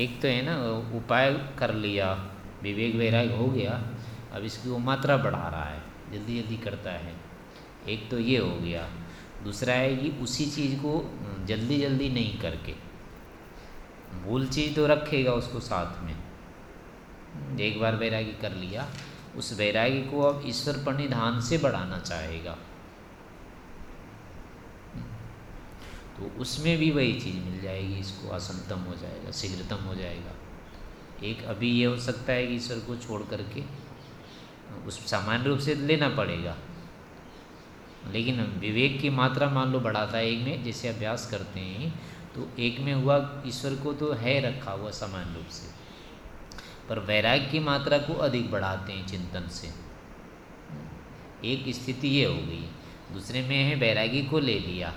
एक तो है ना, उपाय कर लिया, विवेक वैराग हो गया, अब इसकी वो मात्रा बढ़ा रहा है, जल्दी जल्दी करता है। एक तो ये हो गया। दूसरा है कि उसी चीज़ को जल्दी जल्दी नहीं करके, भूल चीज़ तो रखेगा उसको साथ में। एक बार वैरागी कर लिया, उस वैरागी को अब ईश्वर प्रणिधान से बढ़ाना चाहेगा। तो उसमें भी वही चीज़ मिल जाएगी, इसको असंतम हो जाएगा, शीघ्रतम हो जाएगा। एक अभी ये हो सकता है कि ईश्वर को छोड़ करके उस सामान्य रूप से लेना पड़ेगा। लेकिन विवेक की मात्रा मान लो बढ़ाता है एक में, जैसे अभ्यास करते हैं तो एक में हुआ ईश्वर को तो है रखा हुआ सामान्य रूप से। पर वैराग्य की मात्रा को अधिक बढ़ाते हैं चिंतन से। एक स्थिति ये हो गई, दूसरे में है वैरागी को ले लिया।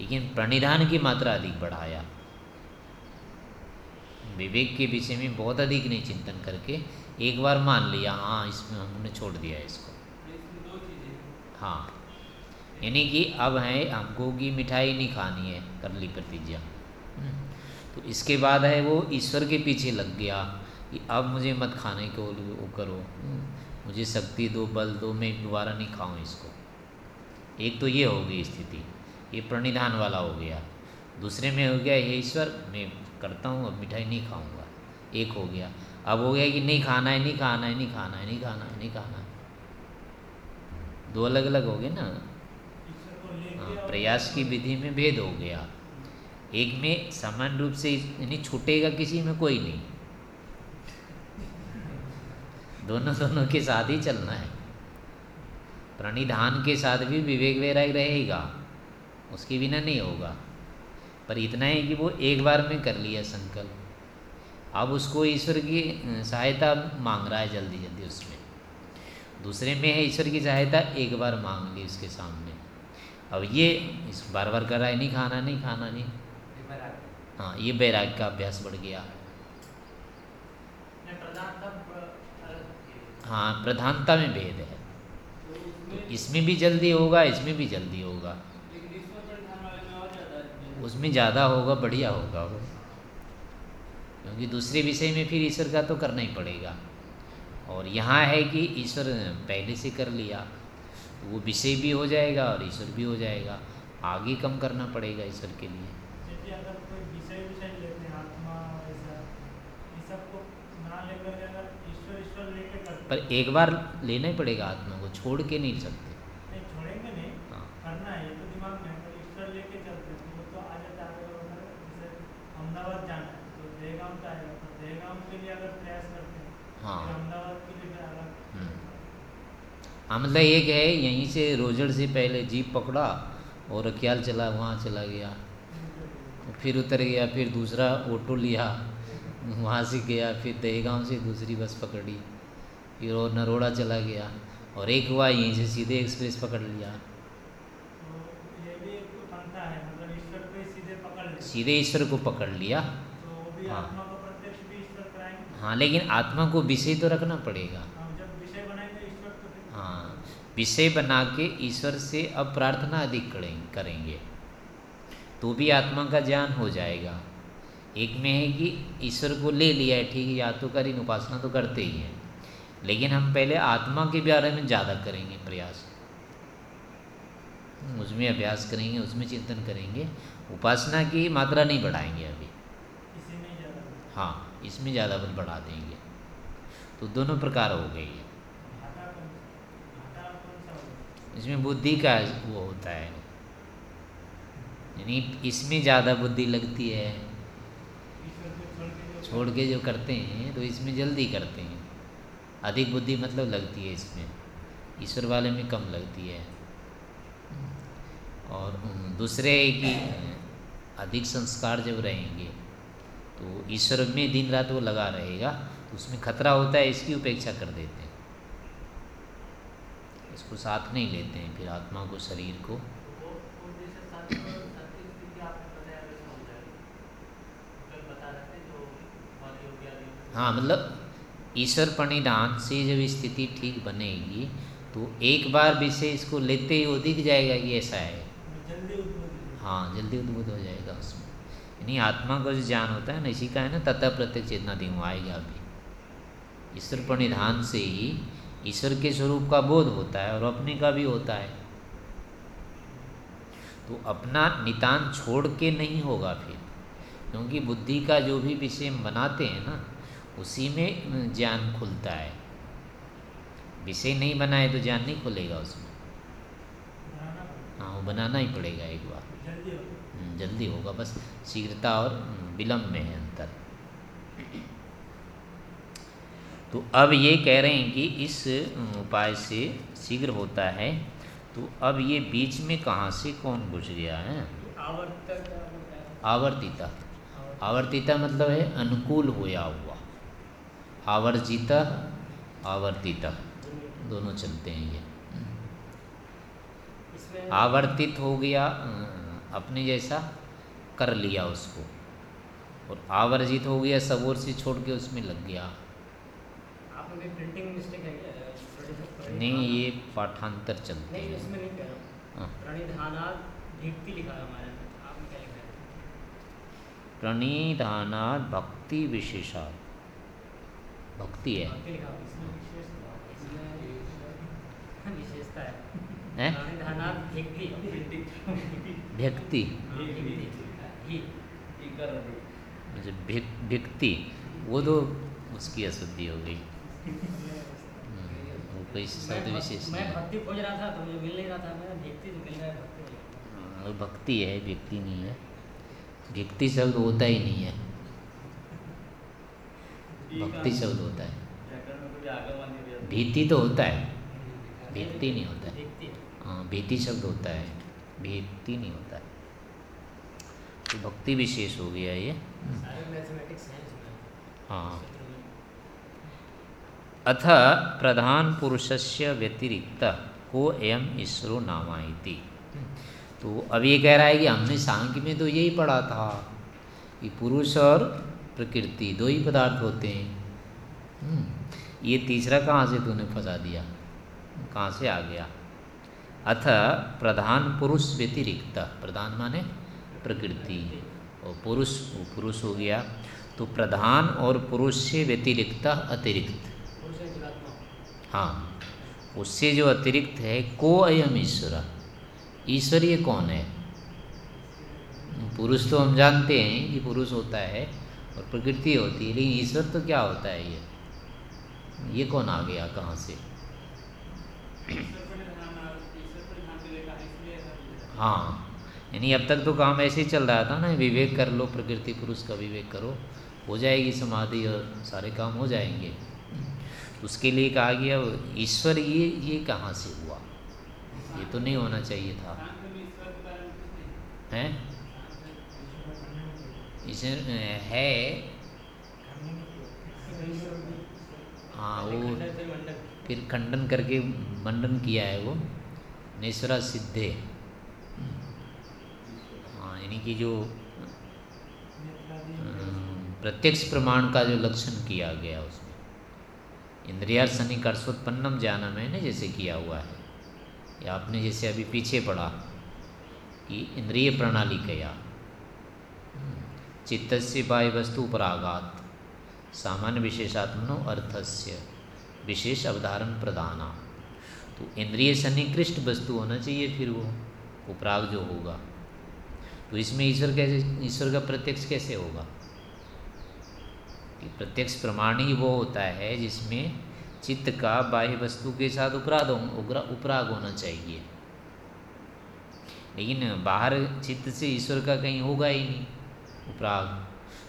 लेकिन प्रणिधान की मात्रा अधिक बढ़ाया विवेक के विषय में बहुत अधिक नहीं चिंतन करके एक बार मान लिया हाँ इसमें हमने छोड़ दिया इसको हाँ यानी कि अब है, हमको की मिठाई नहीं खानी है कर ली प्रतिज्ञा हम्म। तो इसके बाद है वो ईश्वर के पीछे लग गया कि अब मुझे मत खाने को, वो करो हम्म। मुझे शक्ति दो, बल दो, मैं दोबारा नहीं खाऊं इसको एक तो ये होगी स्थिति ये प्रणिधान वाला हो गया। दूसरे में हो गया, ये ईश्वर, मैं करता हूँ, अब मिठाई नहीं खाऊँगा। एक हो गया। अब हो गया कि नहीं खाना है, नहीं खाना है, नहीं खाना है, नहीं खाना है, नहीं खाना है। दो अलग अलग हो गए ना। हाँ प्रयास की विधि में भेद हो गया। एक में समान रूप से यानी छूटेगा किसी में कोई नहीं। दोनों दोनों के साथ ही चलना है। प्रणिधान के साथ भी विवेक वैराग रहेगा। उसके बिना नहीं होगा। पर इतना है कि वो एक बार में कर लिया संकल्प। अब उसको ईश्वर की सहायता मांग रहा है जल्दी जल्दी उसमें। दूसरे में है ईश्वर की सहायता एक बार मांग ली उसके सामने। अब ये इस बार बार कर रहा है नहीं खाना नहीं खाना नहीं। हाँ ये बैराग का अभ्यास बढ़ गया। हाँ प्रधानता में भेद है। तो इसमें भी जल्दी होगा इसमें भी जल्दी होगा। उसमें ज़्यादा होगा बढ़िया होगा वो। क्योंकि दूसरे विषय में फिर ईश्वर का तो करना ही पड़ेगा। और यहाँ है कि ईश्वर पहले से कर लिया तो वो विषय भी हो जाएगा और ईश्वर भी हो जाएगा। आगे कम करना पड़ेगा ईश्वर के लिए। पर एक बार लेना ही पड़ेगा आत्मा को छोड़ के नहीं सकते। हाँ हम्म। हाँ मतलब एक है यहीं से रोजड़ से पहले जीप पकड़ा और ख्याल चला वहाँ चला गया। फिर उतर गया फिर दूसरा ऑटो लिया वहाँ से गया फिर दहेगांव से दूसरी बस पकड़ी फिर और नरोड़ा चला गया और एक हुआ यहीं से सीधे एक्सप्रेस पकड़ लिया। मतलब सीधे ईश्वर को पकड़ लिया। तो हाँ। हाँ लेकिन आत्मा को विषय तो रखना पड़ेगा। हाँ, तो हाँ विषय बना के ईश्वर से अब प्रार्थना अधिक करेंगे। तो भी आत्मा का ज्ञान हो जाएगा। एक में है कि ईश्वर को ले लिया है ठीक है या तो करें उपासना तो करते ही हैं। लेकिन हम पहले आत्मा के बारे में ज़्यादा करेंगे प्रयास। उसमें अभ्यास करेंगे उसमें चिंतन करेंगे। उपासना की मात्रा नहीं बढ़ाएँगे अभी। हाँ इसमें ज़्यादा बल बढ़ा देंगे। तो दोनों प्रकार हो गई है। इसमें बुद्धि का वो होता है। यानी इसमें ज़्यादा बुद्धि लगती है। छोड़ के जो करते हैं तो इसमें जल्दी करते हैं। अधिक बुद्धि मतलब लगती है इसमें। ईश्वर वाले में कम लगती है। और दूसरे की अधिक संस्कार जब रहेंगे तो ईश्वर में दिन रात वो लगा रहेगा तो उसमें खतरा होता है इसकी उपेक्षा कर देते हैं। इसको साथ नहीं लेते हैं फिर आत्मा को शरीर को। हाँ मतलब ईश्वर परिणाम से जब स्थिति ठीक बनेगी तो एक बार विषय इसको लेते ही वो दिख जाएगा कि ऐसा है। हाँ जल्दी उद्भुत हो जाएगा उसमें। यानी आत्मा का जो ज्ञान होता है ना, इसी का है ना, तथा प्रत्यक्ष चेतना दिन आएगा अभी। ईश्वर प्रणिधान से ही ईश्वर के स्वरूप का बोध होता है और अपने का भी होता है। तो अपना नितान छोड़ के नहीं होगा फिर, क्योंकि बुद्धि का जो भी विषय बनाते हैं ना, उसी में ज्ञान खुलता है। विषय नहीं बनाए तो ज्ञान नहीं खुलेगा उसमें। हाँ वो बनाना ही पड़ेगा एक बार। जल्दी होगा, बस शीघ्रता और विलम्ब में है अंतर। तो अब ये कह रहे हैं कि इस उपाय से शीघ्र होता है। तो अब ये बीच में कहाँ से कौन घुस गया है? आवर्तिता। आवर्तिता मतलब है अनुकूल होया हुआ। आवर्जिता, आवर्तिता। दोनों चलते हैं ये। आवर्तित हो गया अपने जैसा कर लिया उसको। और आवर्जित हो गया सब ओर से छोड़ के उसमें लग गया। नहीं ये पाठांतर चलते हैं। हाँ। प्रणिधानात भक्ति विशेषा भक्ति है। है। व्यक्ति अच्छा व्यक्ति वो तो उसकी अशुद्धि हो गई। हम्म, वो कोई शब्द विशेष मैं भक्ति खोज रहा था तो मुझे मिल नहीं रहा था मैं व्यक्ति तो मिल रहा है भक्ति हाँ, भक्ति है व्यक्ति नहीं है। व्यक्ति शब्द होता ही नहीं है। भक्ति शब्द होता है। भीति तो होता है। व्यक्ति नहीं होता है। हाँ। भीति शब्द होता है। भीति नहीं होता। है तो भक्ति विशेष हो गया ये। हाँ अथ प्रधान पुरुषस्य व्यतिरिक्त को एम इसरो नामाइति तो अब ये कह रहा है कि हमने सांख्य में तो यही पढ़ा था कि पुरुष और प्रकृति दो ही पदार्थ होते हैं। हम्म, ये तीसरा कहाँ से तूने फंसा दिया? कहाँ से आ गया? अथ प्रधान पुरुष व्यतिरिक्त। प्रधान माने प्रकृति। और पुरुष वो पुरुष हो गया। तो प्रधान और पुरुष से व्यतिरिक्त अतिरिक्त। हाँ उससे जो अतिरिक्त है, को अयम ईश्वर। ईश्वर ये कौन है? पुरुष तो हम जानते हैं कि पुरुष होता है और प्रकृति होती है, लेकिन ईश्वर तो क्या होता है ये? ये कौन आ गया? कहाँ से? हाँ। यानी अब तक तो काम ऐसे ही चल रहा था ना, विवेक कर लो, प्रकृति पुरुष का विवेक करो, हो जाएगी समाधि और सारे काम हो जाएँगे। उसके लिए कहा गया, ईश्वर ये ये कहाँ से हुआ? ये तो नहीं होना चाहिए था। हैं? है। हाँ वो फिर खंडन करके मंडन किया है वो। नेश्वरा सिद्धे। यानी कि जो प्रत्यक्ष प्रमाण का जो लक्षण किया गया उसमें। इंद्रिया सन्निकर्षोत्पन्नम जानम है ना, जैसे किया हुआ है। या आपने जैसे अभी पीछे पढ़ा कि इंद्रिय प्रणाली कया। चित्त से बाह्य वस्तु उपरागात सामान्य विशेषात्मनो अर्थस्य। विशेष अवधारण प्रदाना। तो इंद्रिय सन्निकृष्ट वस्तु होना चाहिए फिर वो, उपराग जो होगा। तो इसमें ईश्वर कैसे, ईश्वर का प्रत्यक्ष कैसे होगा? कि प्रत्यक्ष प्रमाण ही वो होता है जिसमें चित्त का बाह्य वस्तु के साथ उपराध उपराग होना चाहिए। लेकिन बाहर चित्त से ईश्वर का कहीं होगा ही नहीं उपराग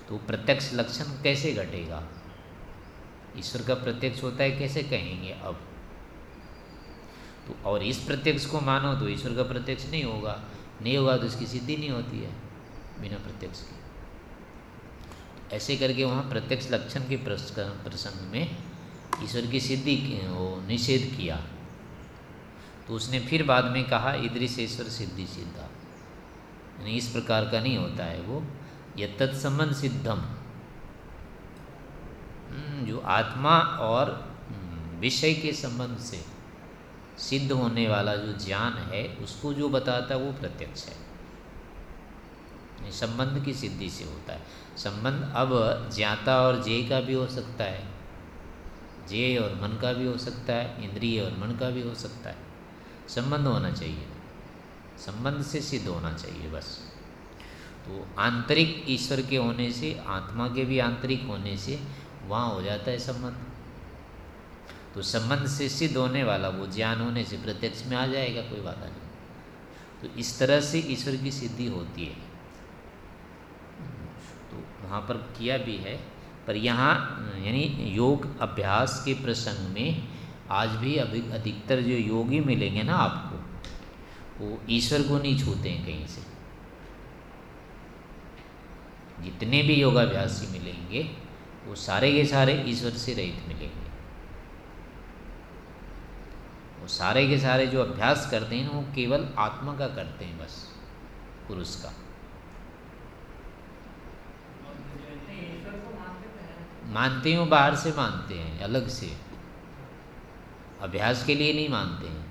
तो प्रत्यक्ष लक्षण कैसे घटेगा? ईश्वर का प्रत्यक्ष होता है कैसे कहेंगे अब? तो और इस प्रत्यक्ष को मानो तो ईश्वर का प्रत्यक्ष नहीं होगा। नहीं होगा तो इसकी सिद्धि नहीं होती है बिना प्रत्यक्ष की। ऐसे करके वहाँ प्रत्यक्ष लक्षण के प्रसंग में ईश्वर की सिद्धि वो निषेध किया। तो उसने फिर बाद में कहा ईश्वर सिद्धि सिद्धा यानी इस प्रकार का नहीं होता है वो यह तत्संबंध सिद्धम। हम्म, जो आत्मा और हम्म, विषय के संबंध से सिद्ध होने वाला जो ज्ञान है, उसको जो बताता है, वो प्रत्यक्ष है। संबंध की सिद्धि से होता है। संबंध अब ज्ञाता और जे का भी हो सकता है जे और मन का भी हो सकता है, इंद्रिय और मन का भी हो सकता है। संबंध होना चाहिए। संबंध से सिद्ध होना चाहिए बस। तो आंतरिक ईश्वर के होने से, आत्मा के भी आंतरिक होने से, वहाँ हो जाता है संबंध। तो संबंध से सिद्ध होने वाला वो ज्ञान होने से प्रत्यक्ष में आ जाएगा, कोई बात नहीं। तो इस तरह से ईश्वर की सिद्धि होती है। तो वहाँ पर किया भी है, पर यहाँ, यानी योग अभ्यास के प्रसंग में आज भी अभी अधिकतर जो योगी मिलेंगे ना आपको, वो ईश्वर को नहीं छूते हैं कहीं से। जितने भी योगाभ्यासी मिलेंगे, वो सारे के सारे ईश्वर से रहित मिलेंगे। सारे के सारे जो अभ्यास करते हैं वो केवल आत्मा का करते हैं बस, पुरुष का। मानते हैं बाहर से मानते हैं, अलग से। अभ्यास के लिए नहीं मानते हैं।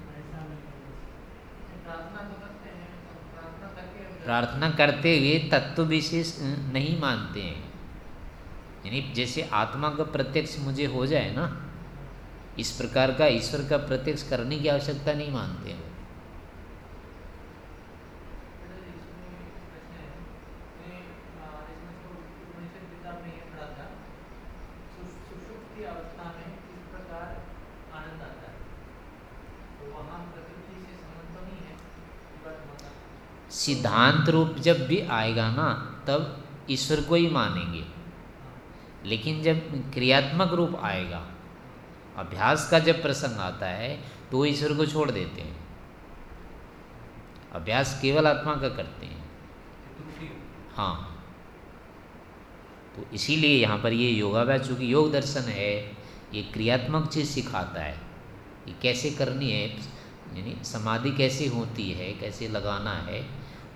प्रार्थना करते हुए तत्व विशेष नहीं मानते हैं। यानी जैसे आत्मा का प्रत्यक्ष मुझे हो जाए ना इस प्रकार का ईश्वर का प्रत्यक्ष करने की आवश्यकता नहीं मानते हैं। सिद्धांत रूप जब भी आएगा ना, तब ईश्वर को ही मानेंगे। लेकिन जब क्रियात्मक रूप आएगा अभ्यास का जब प्रसंग आता है तो ईश्वर को छोड़ देते हैं। अभ्यास केवल आत्मा का करते हैं। हाँ। तो इसीलिए यहाँ पर ये योगाभ्यास, चूँकि योग दर्शन है, ये क्रियात्मक चीज़ सिखाता है कि कैसे करनी है, यानी समाधि कैसे होती है, कैसे लगाना है,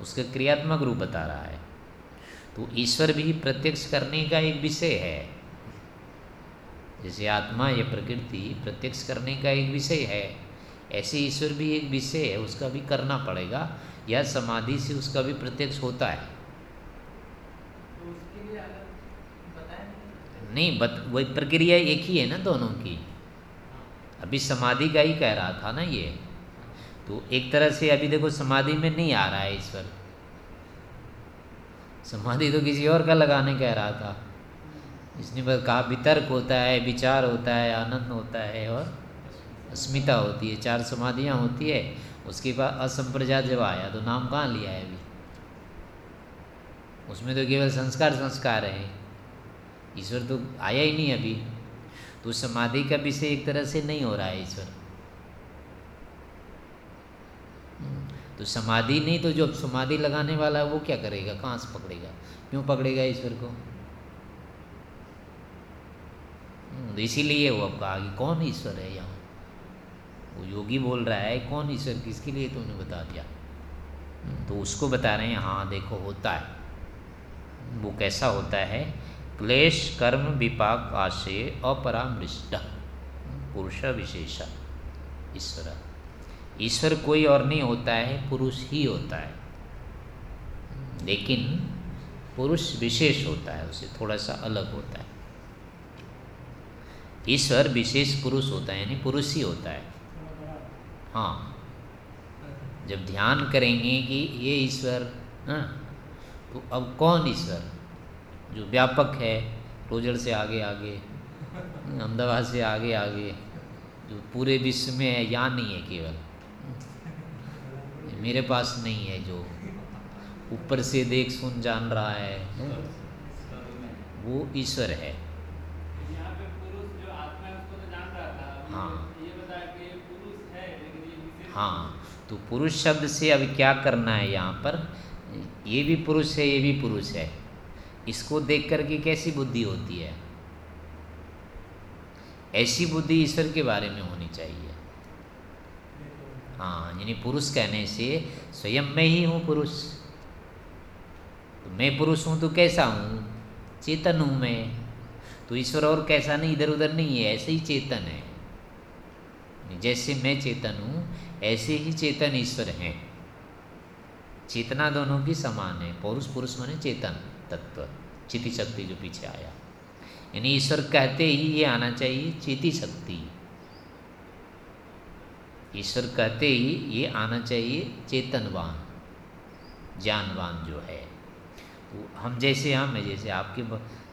उसका क्रियात्मक रूप बता रहा है। तो ईश्वर भी प्रत्यक्ष करने का एक विषय है। जैसे आत्मा या प्रकृति प्रत्यक्ष करने का एक विषय है ऐसे ईश्वर भी एक विषय है उसका भी करना पड़ेगा या समाधि से उसका भी प्रत्यक्ष होता है। तो नहीं बत वही प्रक्रिया एक ही है ना दोनों की। अभी समाधि का ही कह रहा था ना ये। तो एक तरह से अभी देखो समाधि में नहीं आ रहा है ईश्वर। समाधि तो किसी और का लगाने कह रहा था। इसने बस कहा, वितर्क होता है, विचार होता है, आनंद होता है और अस्मिता होती है, चार समाधियाँ होती है। उसके बाद असंप्रजात जब आया तो नाम कहाँ लिया है अभी? उसमें तो केवल संस्कार संस्कार है। ईश्वर तो आया ही नहीं अभी। तो समाधि का विषय एक तरह से नहीं हो रहा है ईश्वर। तो समाधि नहीं तो जो समाधि लगाने वाला है, वो क्या करेगा? कहाँ से पकड़ेगा? क्यों पकड़ेगा ईश्वर को? तो इसीलिए वो अब कहा कि कौन ईश्वर है यहाँ? वो योगी बोल रहा है, कौन ईश्वर? किसके लिए तुमने बता दिया? तो उसको बता रहे हैं हाँ देखो, होता है। वो कैसा होता है? क्लेश, कर्म, विपाक, आशय, अपरामृष्ट। पुरुष विशेष, ईश्वर। ईश्वर कोई और नहीं होता है, पुरुष ही होता है। लेकिन पुरुष विशेष होता है, उसे थोड़ा सा अलग होता है। ईश्वर विशेष पुरुष होता है, यानी पुरुष ही होता है। हाँ। जब ध्यान करेंगे कि ये ईश्वर हाँ तो अब कौन ईश्वर? जो व्यापक है रोजर से आगे आगे, अहमदाबाद से आगे आगे, जो पूरे विश्व में है यहाँ नहीं है केवल। मेरे पास नहीं है जो ऊपर से देख सुन जान रहा है वो ईश्वर है। हाँ। हाँ तो पुरुष शब्द से अब क्या करना है यहाँ पर? ये भी पुरुष है ये भी पुरुष है। इसको देख करके कैसी बुद्धि होती है? ऐसी बुद्धि ईश्वर के बारे में होनी चाहिए। हाँ यानी पुरुष कहने से स्वयं मैं ही हूँ पुरुष। तो मैं पुरुष हूँ तो कैसा हूँ? चेतन हूँ मैं। तो ईश्वर और कैसा नहीं इधर उधर नहीं है ऐसे ही चेतन है। जैसे मैं चेतन हूँ, ऐसे ही चेतन ईश्वर हैं। चेतना दोनों की समान है। पौरुष, पुरुष माने चेतन तत्व, चिति शक्ति जो पीछे आया। यानी ईश्वर कहते ही ये आना चाहिए चेती शक्ति। ईश्वर कहते ही ये आना चाहिए चेतनवान, ज्ञानवान जो है। तो हम जैसे हम है, जैसे आपके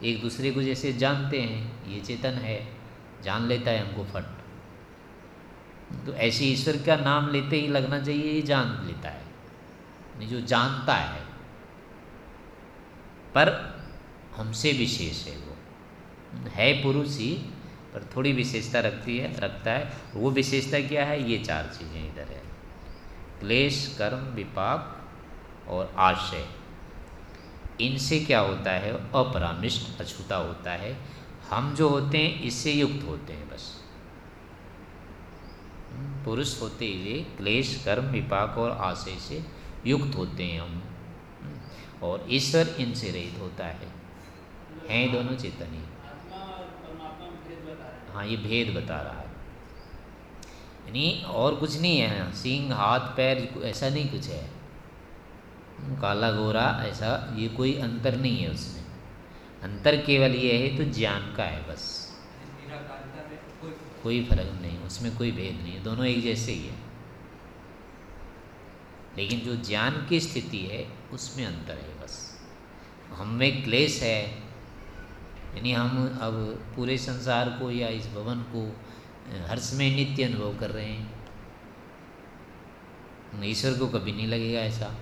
एक दूसरे को जैसे जानते हैं, ये चेतन है। जान लेता है हमको फट। तो ऐसे ईश्वर का नाम लेते ही लगना चाहिए, ये जान लेता है। जो जानता है। पर हमसे विशेष है वो। है पुरुष ही, पर थोड़ी विशेषता रखती है, रखता है। वो विशेषता क्या है? ये चार चीज़ें इधर है। क्लेश, कर्म, विपाक और आशय। इनसे क्या होता है? अपरामिष्ट, अछूता होता है। हम जो होते हैं, इससे युक्त होते हैं बस। पुरुष होते हुए क्लेश, कर्म, विपाक और आशय से युक्त होते हैं हम। और ईश्वर इनसे रहित होता है। हैं दोनों चेतन ही। हाँ ये भेद बता रहा है। यानी और कुछ नहीं है, सिंह, हाथ, पैर, ऐसा नहीं कुछ है। काला गोरा ऐसा ये कोई अंतर नहीं है उसमें। अंतर केवल ये है तो ज्ञान का है बस। कोई फ़र्क नहीं, उसमें कोई भेद नहीं है, दोनों एक जैसे ही है। लेकिन जो ज्ञान की स्थिति है, उसमें अंतर है बस। हम में क्लेश है, यानी हम अब पूरे संसार को या इस भवन को हर समय नित्य अनुभव कर रहे हैं। ईश्वर को कभी नहीं लगेगा ऐसा।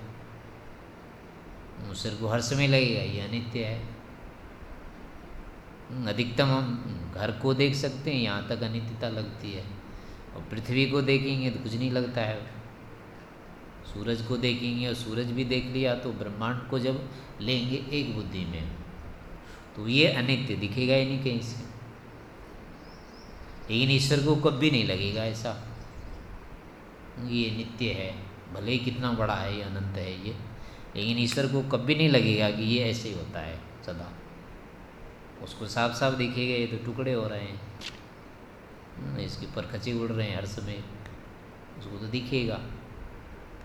ईश्वर को हर समय लगेगा यह अनित्य है। अधिकतम हम घर को देख सकते हैं, यहाँ तक अनित्यता लगती है। और पृथ्वी को देखेंगे तो कुछ नहीं लगता है। सूरज को देखेंगे और सूरज भी देख लिया तो ब्रह्मांड को जब लेंगे एक बुद्धि में तो ये अनित्य दिखेगा ही नहीं कहीं से। लेकिन ईश्वर को कभी नहीं लगेगा ऐसा। ये नित्य है, भले ही कितना बड़ा है, ये अनंत है ये, लेकिन ईश्वर को कभी नहीं लगेगा कि ये ऐसे ही होता है सदा। उसको साफ़ साफ़ दिखेगा, ये तो टुकड़े हो रहे हैं। इसके ऊपर खचे उड़ रहे हैं हर समय। उसको तो दिखेगा।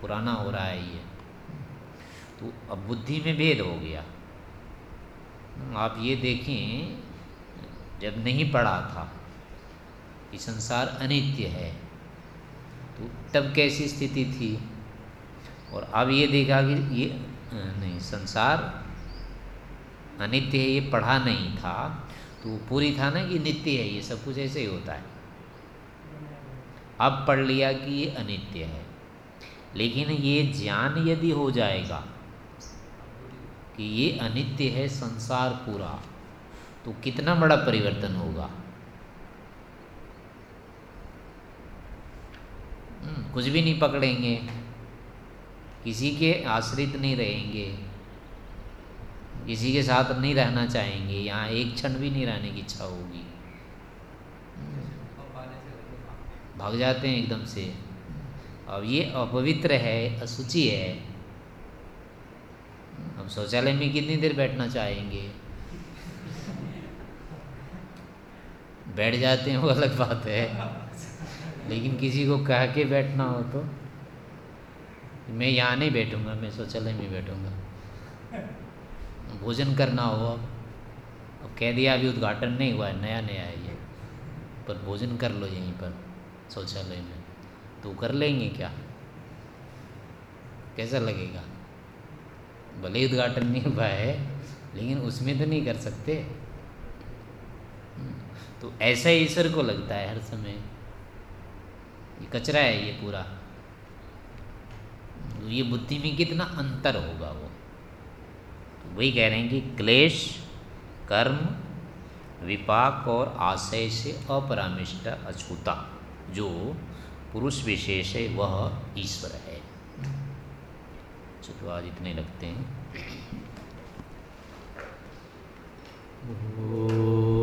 पुराना हो रहा है ये। तो अब बुद्धि में भेद हो गया। आप ये देखें, जब नहीं पढ़ा था कि संसार अनित्य है तो तब कैसी स्थिति थी? और अब ये देखा कि ये, नहीं, संसार अनित्य है ये पढ़ा नहीं था तो पूरी था ना कि नित्य है ये सब कुछ ऐसे ही होता है। अब पढ़ लिया कि ये अनित्य है। लेकिन ये ज्ञान यदि हो जाएगा कि ये अनित्य है संसार पूरा तो कितना बड़ा परिवर्तन होगा? हम्म, कुछ भी नहीं पकड़ेंगे किसी के आश्रित नहीं रहेंगे। किसी के साथ नहीं रहना चाहेंगे, यहाँ एक क्षण भी नहीं रहने की इच्छा होगी। भाग जाते हैं एकदम से। अब ये अपवित्र है असुचि है। हम शौचालय में कितनी देर बैठना चाहेंगे? बैठ जाते हैं वो अलग बात है। लेकिन किसी को कह के बैठना हो तो। मैं यहाँ नहीं बैठूँगा, मैं शौचालय में बैठूँगा। भोजन करना हो अब। कह दिया अभी उद्घाटन नहीं हुआ है नया नया है ये। पर भोजन कर लो यहीं पर, शौचालय में। तो कर लेंगे क्या? कैसा लगेगा? भले ही उद्घाटन नहीं हुआ है, लेकिन उसमें तो नहीं कर सकते। तो ऐसा ही ईश्वर को लगता है हर समय। ये कचरा है ये पूरा। तो ये बुद्धि में कितना अंतर होगा वो? वही कह रहे हैं कि क्लेश, कर्म, विपाक और आशय से अपरामिष्ट अछूता, जो पुरुष विशेष है, वह ईश्वर है। चलो आज इतने लगते हैं। ओ...